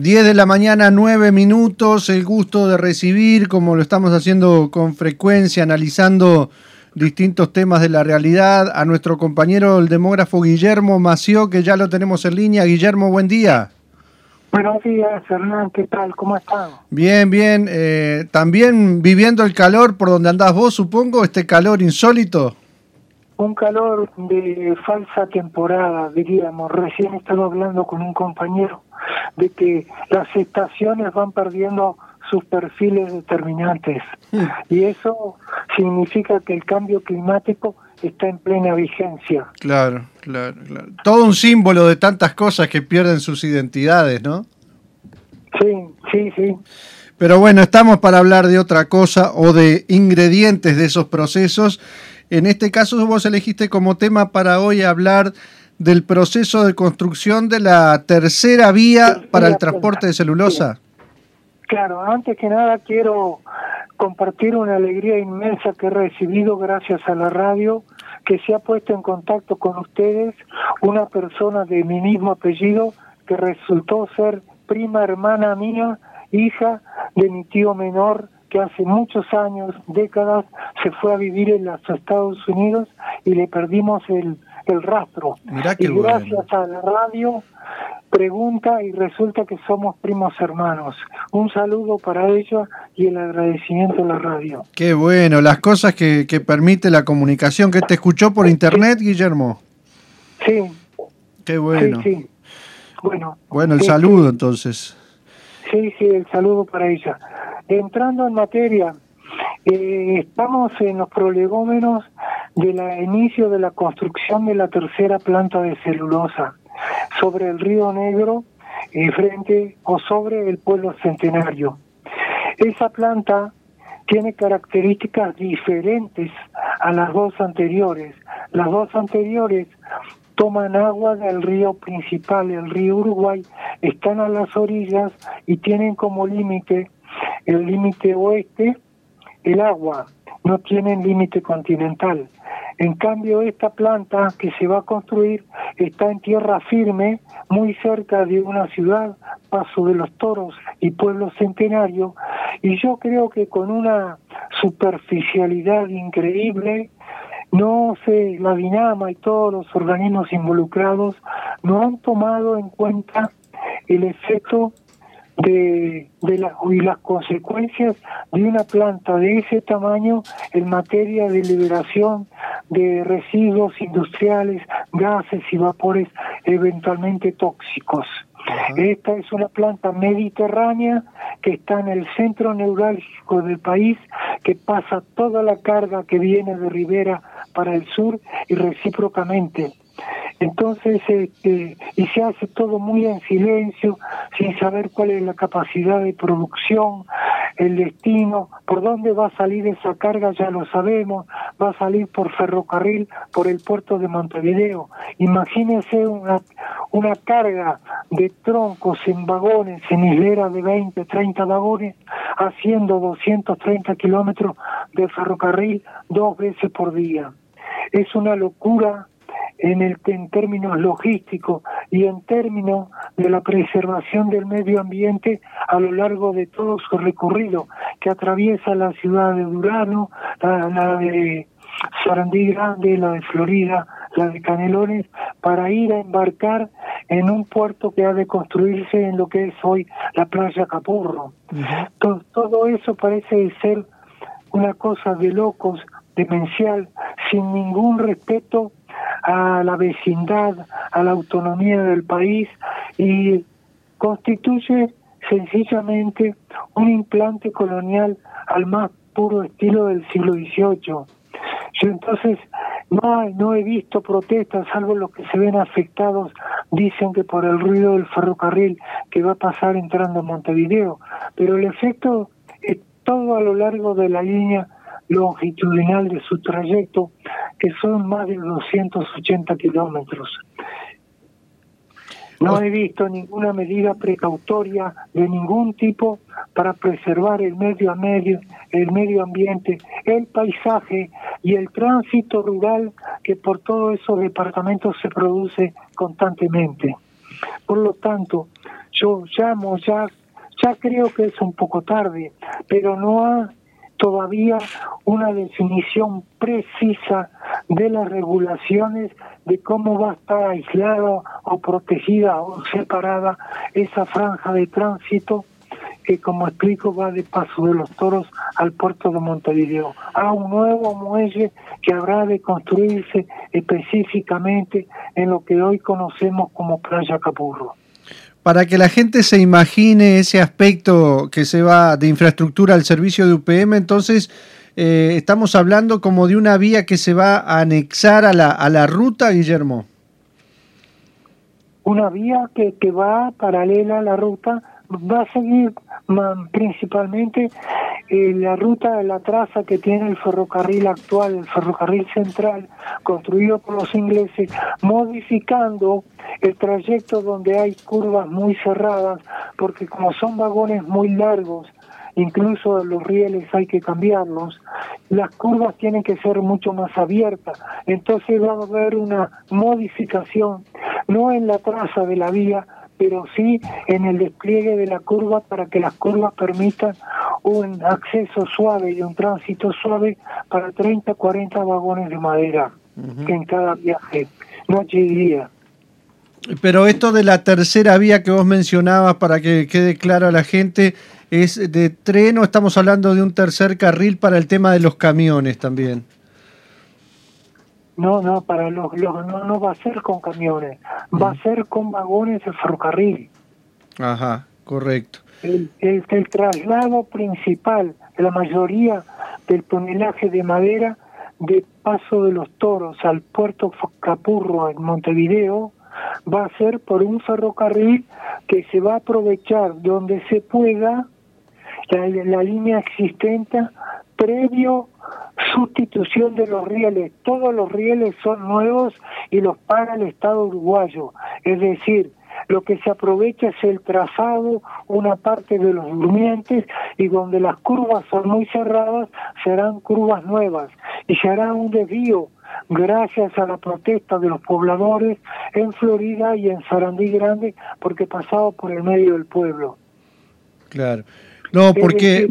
10 de la mañana, 9 minutos, el gusto de recibir, como lo estamos haciendo con frecuencia, analizando distintos temas de la realidad, a nuestro compañero el demógrafo Guillermo Mació, que ya lo tenemos en línea. Guillermo, buen día. Buenos días, Hernán, ¿qué tal? ¿Cómo están? Bien, bien. Eh, También viviendo el calor por donde andás vos, supongo, este calor insólito. Un calor de falsa temporada, diríamos. Recién estaba hablando con un compañero de que las estaciones van perdiendo sus perfiles determinantes. Y eso significa que el cambio climático está en plena vigencia. Claro, claro, claro. Todo un símbolo de tantas cosas que pierden sus identidades, ¿no? Sí, sí, sí. Pero bueno, estamos para hablar de otra cosa o de ingredientes de esos procesos. En este caso vos elegiste como tema para hoy hablar del proceso de construcción de la tercera vía para el transporte de celulosa. Claro, antes que nada quiero compartir una alegría inmensa que he recibido gracias a la radio, que se ha puesto en contacto con ustedes una persona de mi mismo apellido que resultó ser prima hermana mía, hija de mi tío menor, que hace muchos años, décadas, se fue a vivir en los Estados Unidos y le perdimos el, el rastro. y gracias a la radio pregunta y resulta que somos primos hermanos. Un saludo para ella y el agradecimiento a la radio. Qué bueno, las cosas que, que permite la comunicación. que te escuchó por internet, Guillermo? Sí. Qué bueno. Sí, Bueno, bueno el saludo entonces. Sí, sí, el saludo para ella. Entrando en materia, eh, estamos en los prolegómenos del inicio de la construcción de la tercera planta de celulosa sobre el río Negro eh, frente o sobre el pueblo centenario. Esa planta tiene características diferentes a las dos anteriores. Las dos anteriores toman agua del río principal, el río Uruguay, están a las orillas y tienen como límite el límite oeste, el agua, no tienen límite continental. En cambio, esta planta que se va a construir está en tierra firme, muy cerca de una ciudad, Paso de los Toros y Pueblo Centenario, y yo creo que con una superficialidad increíble, no sé, la Dinama y todos los organismos involucrados no han tomado en cuenta el efecto de, de la, y las consecuencias de una planta de ese tamaño en materia de liberación de residuos industriales, gases y vapores eventualmente tóxicos. Esta es una planta mediterránea que está en el centro neurálgico del país, que pasa toda la carga que viene de Rivera para el sur y recíprocamente. Entonces, este, y se hace todo muy en silencio, sin saber cuál es la capacidad de producción, el destino, por dónde va a salir esa carga, ya lo sabemos, va a salir por ferrocarril, por el puerto de Montevideo. Imagínense una, una carga de troncos en vagones, en hileras de 20, 30 vagones, haciendo 230 kilómetros de ferrocarril dos veces por día. Es una locura en, el, en términos logísticos y en términos de la preservación del medio ambiente a lo largo de todo su recorrido, que atraviesa la ciudad de Durano, la, de Sarandí Grande, la de Florida, la de Canelones, para ir a embarcar en un puerto que ha de construirse en lo que es hoy la playa Capurro. todo, todo eso parece ser una cosa de locos, demencial, sin ningún respeto a la vecindad, a la autonomía del país y constituye sencillamente un implante colonial al más puro estilo del siglo XVIII. Yo entonces no, no he visto protestas, salvo los que se ven afectados, dicen que por el ruido del ferrocarril que va a pasar entrando a Montevideo, pero el efecto es todo a lo largo de la línea longitudinal de su trayecto, que son más de 280 kilómetros. No he visto ninguna medida precautoria de ningún tipo para preservar el medio, medio, el medio ambiente, el paisaje y el tránsito rural que por todos esos departamentos se produce constantemente. Por lo tanto, yo llamo ya, ya creo que es un poco tarde, pero no ha todavía una definición precisa de las regulaciones de cómo va a estar aislada o protegida o separada esa franja de tránsito que como explico va de Paso de los Toros al puerto de Montevideo, a un nuevo muelle que habrá de construirse específicamente en lo que hoy conocemos como Playa Capurro. Para que la gente se imagine ese aspecto que se va de infraestructura al servicio de UPM, entonces eh, estamos hablando como de una vía que se va a anexar a la, a la ruta, Guillermo. Una vía que, que va paralela a la ruta, va a seguir principalmente eh, la ruta, la traza que tiene el ferrocarril actual, el ferrocarril central, construido por los ingleses, modificando el trayecto donde hay curvas muy cerradas, porque como son vagones muy largos, incluso los rieles hay que cambiarlos, las curvas tienen que ser mucho más abiertas, entonces va a haber una modificación, no en la traza de la vía, pero sí en el despliegue de la curva para que las curvas permitan un acceso suave y un tránsito suave para 30, 40 vagones de madera en cada viaje, noche y día. Pero esto de la tercera vía que vos mencionabas, para que quede claro a la gente, ¿es de tren o estamos hablando de un tercer carril para el tema de los camiones también? No, no, para los, no, no va a ser con camiones, va a ser con vagones de ferrocarril. Ajá, correcto. El, el, el traslado principal, la mayoría del tonelaje de madera de Paso de los Toros al puerto Capurro en Montevideo va a ser por un ferrocarril que se va a aprovechar donde se pueda la, la línea existente previo sustitución de los rieles. Todos los rieles son nuevos y los paga el Estado uruguayo. Es decir, lo que se aprovecha es el trazado, una parte de los durmientes y donde las curvas son muy cerradas serán curvas nuevas y se hará un desvío gracias a la protesta de los pobladores en Florida y en Sarandí Grande porque pasaba por el medio del pueblo. Claro. No, porque...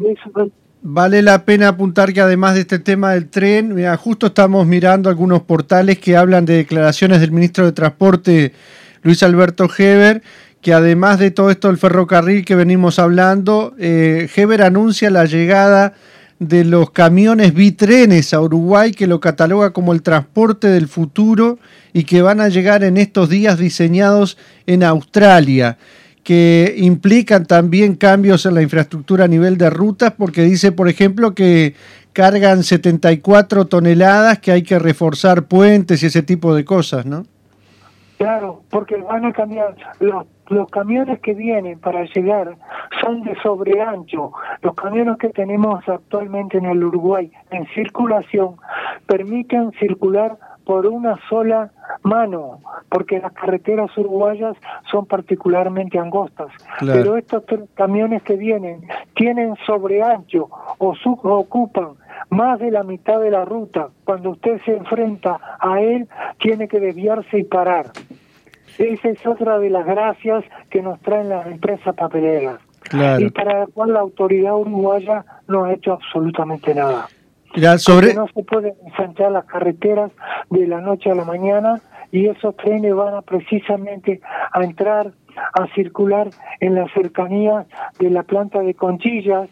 Vale la pena apuntar que además de este tema del tren, justo estamos mirando algunos portales que hablan de declaraciones del ministro de Transporte, Luis Alberto Heber, que además de todo esto del ferrocarril que venimos hablando, eh, Heber anuncia la llegada de los camiones bitrenes a Uruguay, que lo cataloga como el transporte del futuro y que van a llegar en estos días diseñados en Australia que implican también cambios en la infraestructura a nivel de rutas, porque dice, por ejemplo, que cargan 74 toneladas, que hay que reforzar puentes y ese tipo de cosas, ¿no? Claro, porque van a cambiar los, los camiones que vienen para llegar son de sobreancho. Los camiones que tenemos actualmente en el Uruguay en circulación permiten circular por una sola mano, porque las carreteras uruguayas son particularmente angostas. Pero estos camiones que vienen tienen sobre ancho o, ocupan más de la mitad de la ruta. Cuando usted se enfrenta a él, tiene que desviarse y parar. Esa es otra de las gracias que nos traen las empresas papeleras. Y para la cual la autoridad uruguaya no ha hecho absolutamente nada sobre... no se pueden ensanchar las carreteras de la noche a la mañana y esos trenes van a precisamente a entrar a circular en la cercanía de la planta de Conchillas,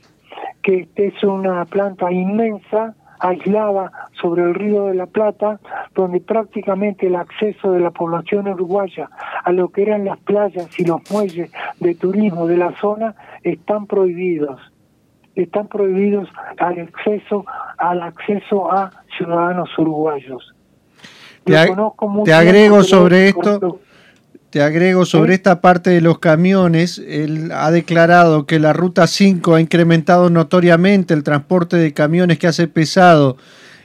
que es una planta inmensa, aislada sobre el río de la Plata, donde prácticamente el acceso de la población uruguaya a lo que eran las playas y los muelles de turismo de la zona están prohibidos están prohibidos al acceso al acceso a ciudadanos uruguayos. Te, agrego sobre esto, te agrego sobre esta parte de los camiones, él ha declarado que la ruta 5 ha incrementado notoriamente el transporte de camiones que hace pesado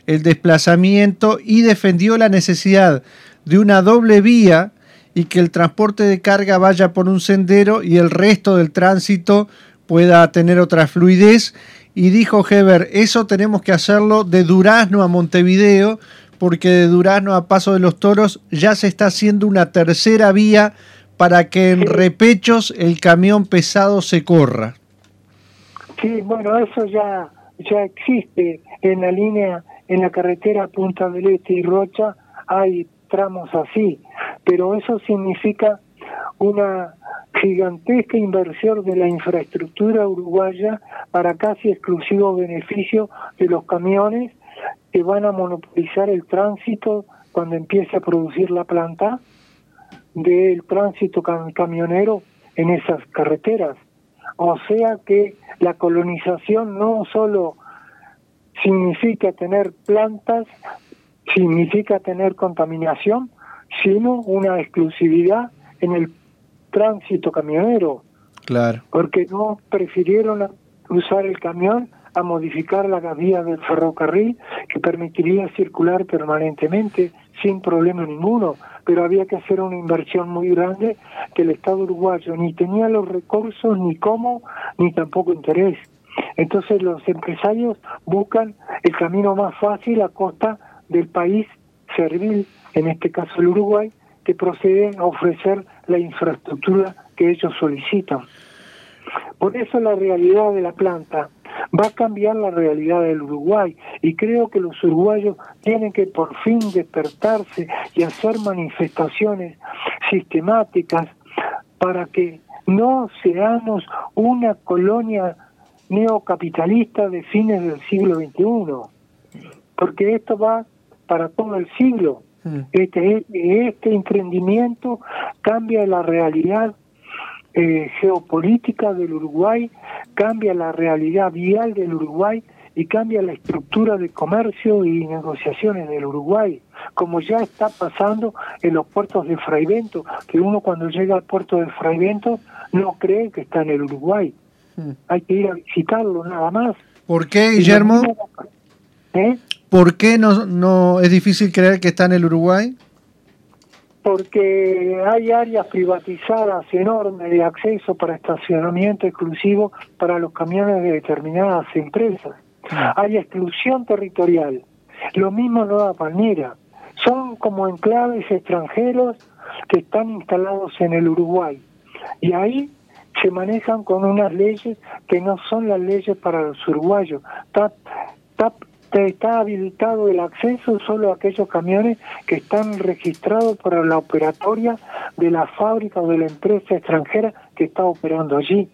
el desplazamiento y defendió la necesidad de una doble vía y que el transporte de carga vaya por un sendero y el resto del tránsito pueda tener otra fluidez. Y dijo Heber, eso tenemos que hacerlo de Durazno a Montevideo, porque de Durazno a Paso de los Toros ya se está haciendo una tercera vía para que en repechos el camión pesado se corra. Sí, bueno, eso ya, ya existe en la línea, en la carretera Punta del Este y Rocha, hay tramos así, pero eso significa una gigantesca inversión de la infraestructura uruguaya para casi exclusivo beneficio de los camiones que van a monopolizar el tránsito cuando empiece a producir la planta del tránsito camionero en esas carreteras. O sea que la colonización no solo significa tener plantas, significa tener contaminación, sino una exclusividad en el tránsito camionero. Claro. Porque no prefirieron usar el camión a modificar la vía del ferrocarril que permitiría circular permanentemente sin problema ninguno, pero había que hacer una inversión muy grande que el Estado uruguayo ni tenía los recursos, ni cómo, ni tampoco interés. Entonces los empresarios buscan el camino más fácil a costa del país servil, en este caso el Uruguay, que procede a ofrecer la infraestructura que ellos solicitan. Por eso la realidad de la planta va a cambiar la realidad del Uruguay y creo que los uruguayos tienen que por fin despertarse y hacer manifestaciones sistemáticas para que no seamos una colonia neocapitalista de fines del siglo XXI, porque esto va para todo el siglo. Mm. Este, este emprendimiento cambia la realidad eh, geopolítica del Uruguay, cambia la realidad vial del Uruguay y cambia la estructura de comercio y negociaciones del Uruguay, como ya está pasando en los puertos de Fraivento, que uno cuando llega al puerto de Fraivento no cree que está en el Uruguay. Hmm. Hay que ir a visitarlo nada más. ¿Por qué, Guillermo? ¿Eh? ¿Por qué no, no es difícil creer que está en el Uruguay? porque hay áreas privatizadas enormes de acceso para estacionamiento exclusivo para los camiones de determinadas empresas. Ah. Hay exclusión territorial. Lo mismo Nueva Palmira. Son como enclaves extranjeros que están instalados en el Uruguay. Y ahí se manejan con unas leyes que no son las leyes para los uruguayos. Está, está está habilitado el acceso solo a aquellos camiones que están registrados para la operatoria de la fábrica o de la empresa extranjera que está operando allí.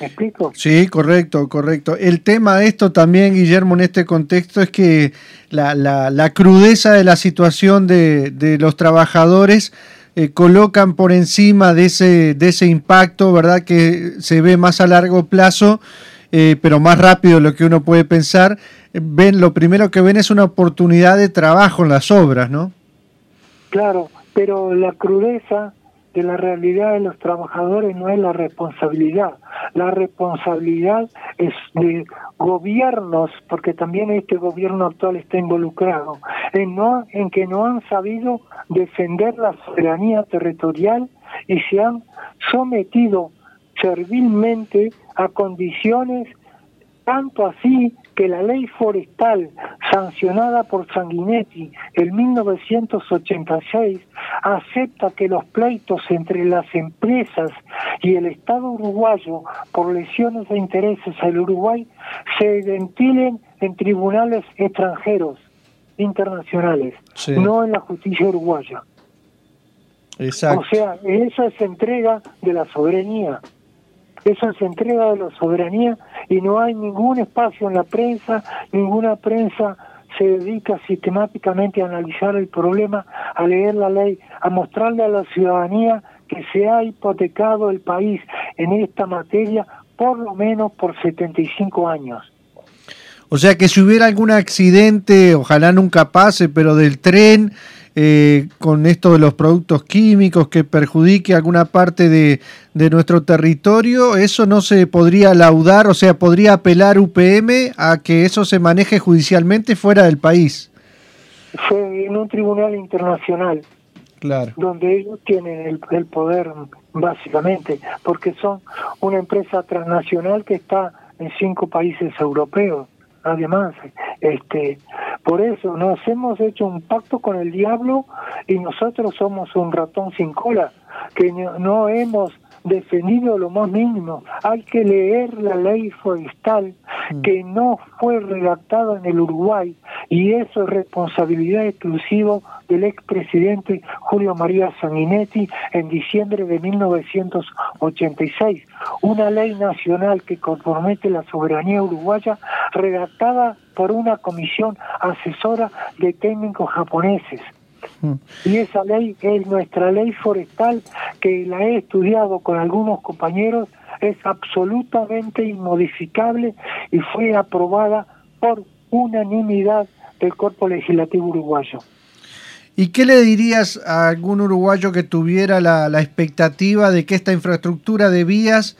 ¿Me explico? Sí, correcto, correcto. El tema de esto también, Guillermo, en este contexto es que la, la, la crudeza de la situación de, de los trabajadores eh, colocan por encima de ese, de ese impacto, ¿verdad? Que se ve más a largo plazo eh, pero más rápido de lo que uno puede pensar, ven lo primero que ven es una oportunidad de trabajo en las obras, ¿no? Claro, pero la crudeza de la realidad de los trabajadores no es la responsabilidad. La responsabilidad es de gobiernos, porque también este gobierno actual está involucrado, en, no, en que no han sabido defender la soberanía territorial y se han sometido servilmente a condiciones tanto así que la ley forestal sancionada por Sanguinetti en 1986 acepta que los pleitos entre las empresas y el Estado uruguayo por lesiones de intereses al Uruguay se ventilen en tribunales extranjeros internacionales, no en la justicia uruguaya. Exacto. O sea, esa es entrega de la soberanía. Eso se entrega de la soberanía y no hay ningún espacio en la prensa, ninguna prensa se dedica sistemáticamente a analizar el problema, a leer la ley, a mostrarle a la ciudadanía que se ha hipotecado el país en esta materia por lo menos por 75 años. O sea que si hubiera algún accidente, ojalá nunca pase, pero del tren, eh, con esto de los productos químicos que perjudique alguna parte de, nuestro territorio, eso no se podría laudar, o sea, podría apelar UPM a que eso se maneje judicialmente fuera del país. Fue en un tribunal internacional. Claro. Donde ellos tienen el, el poder, básicamente, porque son una empresa transnacional que está en cinco países europeos además este por eso nos hemos hecho un pacto con el diablo y nosotros somos un ratón sin cola que no hemos defendido lo más mínimo. Hay que leer la ley forestal mm. que no fue redactada en el Uruguay y eso es responsabilidad exclusiva del expresidente Julio María Sanguinetti en diciembre de 1986. Una ley nacional que compromete la soberanía uruguaya redactada por una comisión asesora de técnicos japoneses. Y esa ley es nuestra ley forestal, que la he estudiado con algunos compañeros, es absolutamente inmodificable y fue aprobada por unanimidad del cuerpo legislativo uruguayo. ¿Y qué le dirías a algún uruguayo que tuviera la, la expectativa de que esta infraestructura de vías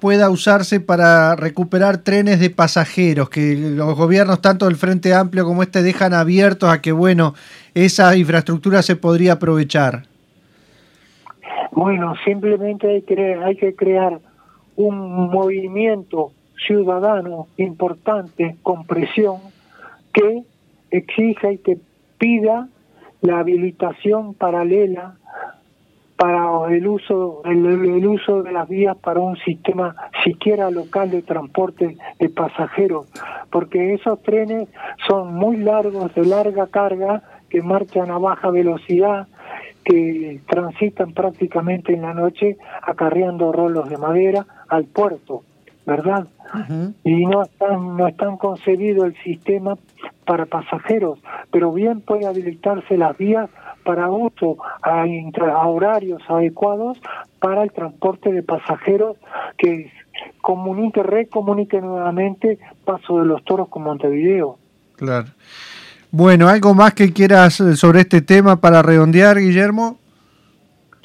pueda usarse para recuperar trenes de pasajeros, que los gobiernos, tanto del Frente Amplio como este, dejan abiertos a que, bueno, esa infraestructura se podría aprovechar. Bueno, simplemente hay que, hay que crear un movimiento ciudadano importante con presión que exija y que pida la habilitación paralela para el uso el, uso de las vías para un sistema siquiera local de transporte de pasajeros porque esos trenes son muy largos de larga carga que marchan a baja velocidad que transitan prácticamente en la noche acarreando rolos de madera al puerto verdad y no están no están concebido el sistema para pasajeros pero bien puede habilitarse las vías para uso a, horarios adecuados para el transporte de pasajeros que comunique, recomunique nuevamente Paso de los Toros con Montevideo. Claro. Bueno, ¿algo más que quieras eh, sobre este tema para redondear, Guillermo?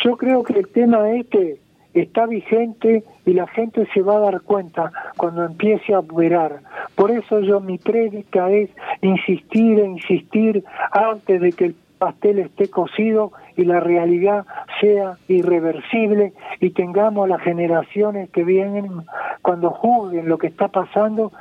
Yo creo que el tema este está vigente y la gente se va a dar cuenta cuando empiece a operar. Por eso yo mi prédica es insistir e insistir antes de que el pastel esté cocido y la realidad sea irreversible y tengamos las generaciones que vienen cuando juzguen lo que está pasando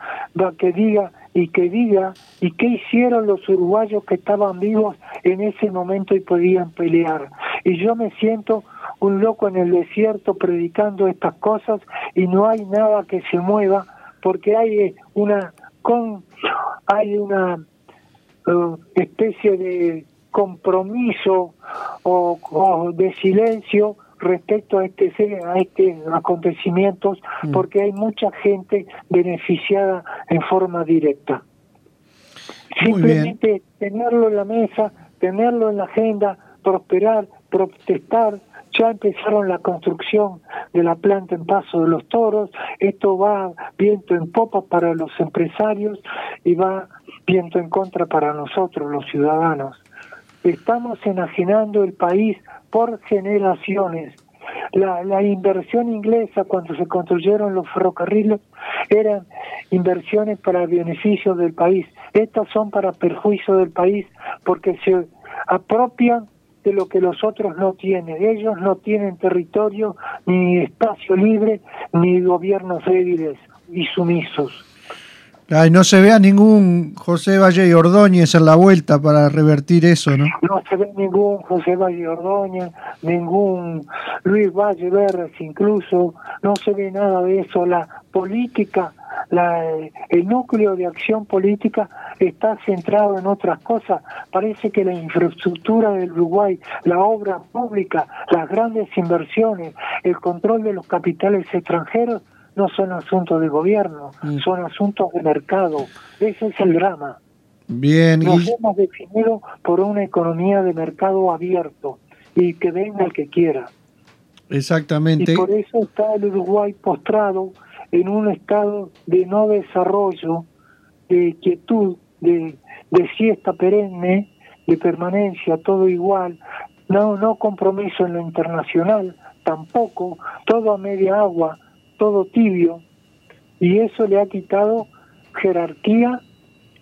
que diga y que diga y qué hicieron los uruguayos que estaban vivos en ese momento y podían pelear y yo me siento un loco en el desierto predicando estas cosas y no hay nada que se mueva porque hay una con hay una uh, especie de compromiso o, de silencio respecto a este a este acontecimientos mm. porque hay mucha gente beneficiada en forma directa simplemente tenerlo en la mesa tenerlo en la agenda prosperar protestar ya empezaron la construcción de la planta en Paso de los Toros, esto va viento en popa para los empresarios y va viento en contra para nosotros, los ciudadanos. Estamos enajenando el país por generaciones. La, la, inversión inglesa cuando se construyeron los ferrocarriles eran inversiones para beneficio del país. Estas son para perjuicio del país porque se apropian de lo que los otros no tienen. Ellos no tienen territorio, ni espacio libre, ni gobiernos débiles y sumisos. Ay, no se ve a ningún José Valle y Ordóñez en la vuelta para revertir eso, ¿no? No se ve ningún José Valle y Ordóñez, ningún Luis Valle Verres incluso, no se ve nada de eso. La política, la, el núcleo de acción política está centrado en otras cosas. Parece que la infraestructura del Uruguay, la obra pública, las grandes inversiones, el control de los capitales extranjeros no son asuntos de gobierno, mm. son asuntos de mercado. Ese es el drama. Bien. Nos hemos definido por una economía de mercado abierto y que venga el que quiera. Exactamente. Y por eso está el Uruguay postrado en un estado de no desarrollo, de quietud, de, de siesta perenne, de permanencia, todo igual, no, no compromiso en lo internacional, tampoco, todo a media agua, todo tibio y eso le ha quitado jerarquía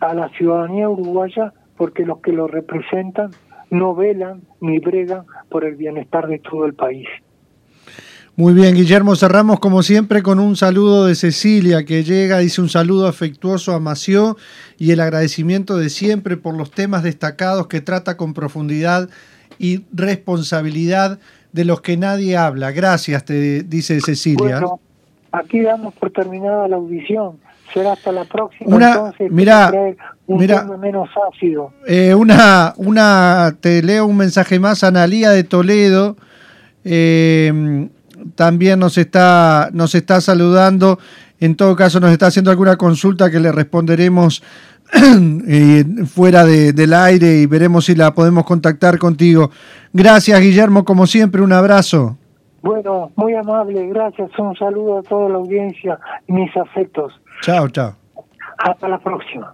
a la ciudadanía uruguaya porque los que lo representan no velan ni bregan por el bienestar de todo el país. Muy bien, Guillermo, cerramos como siempre con un saludo de Cecilia que llega, dice un saludo afectuoso a Mació y el agradecimiento de siempre por los temas destacados que trata con profundidad y responsabilidad de los que nadie habla. Gracias, te dice Cecilia. Bueno, aquí damos por terminada la audición. Será hasta la próxima. Una, entonces, mira, un mira, tema menos ácido. Eh, una, una, te leo un mensaje más, Analía de Toledo. Eh, también nos está, nos está saludando. En todo caso, nos está haciendo alguna consulta que le responderemos eh, fuera de, del aire y veremos si la podemos contactar contigo. Gracias, Guillermo, como siempre, un abrazo. Bueno, muy amable, gracias. Un saludo a toda la audiencia mis afectos. Chao, chao. Hasta la próxima.